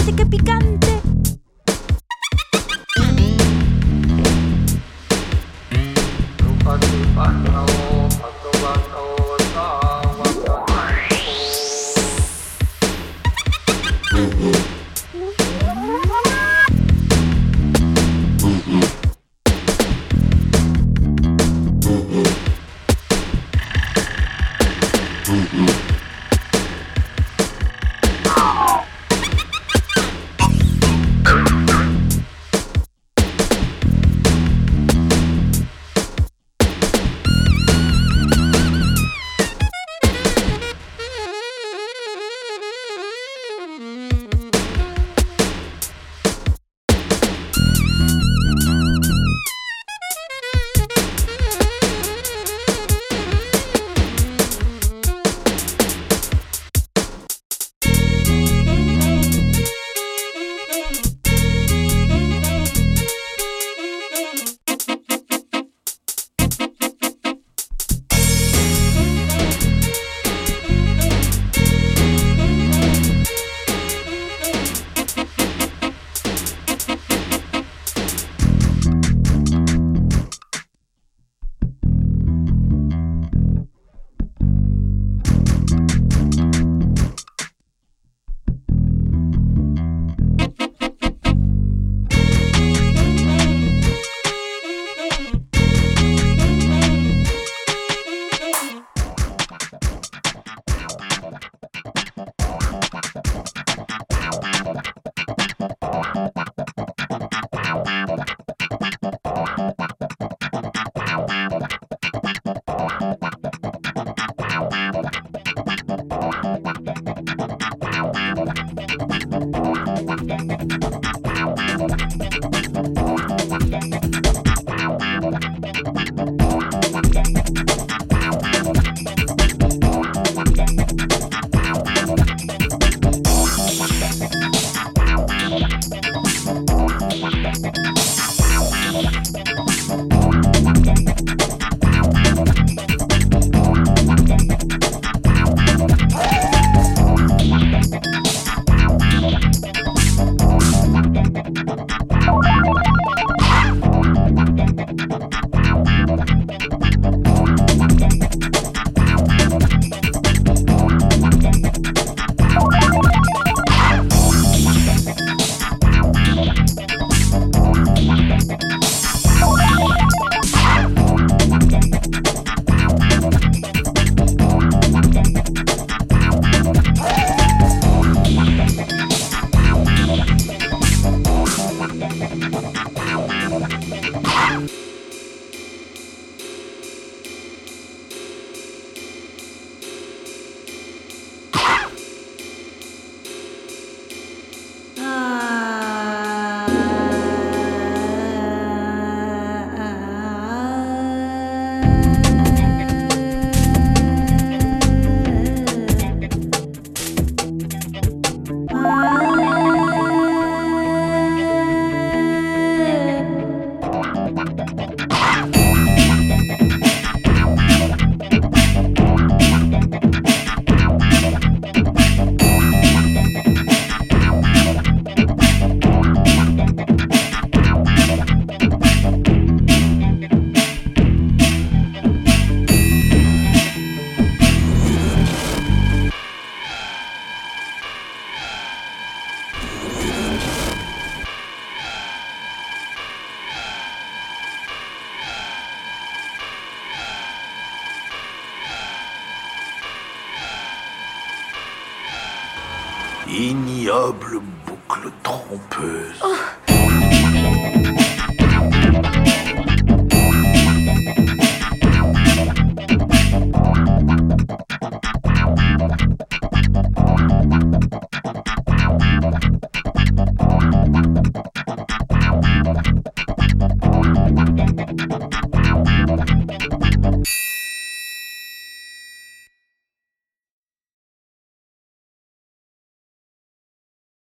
así que picante. なるほど。Bye. Ignoble boucle trompeuse.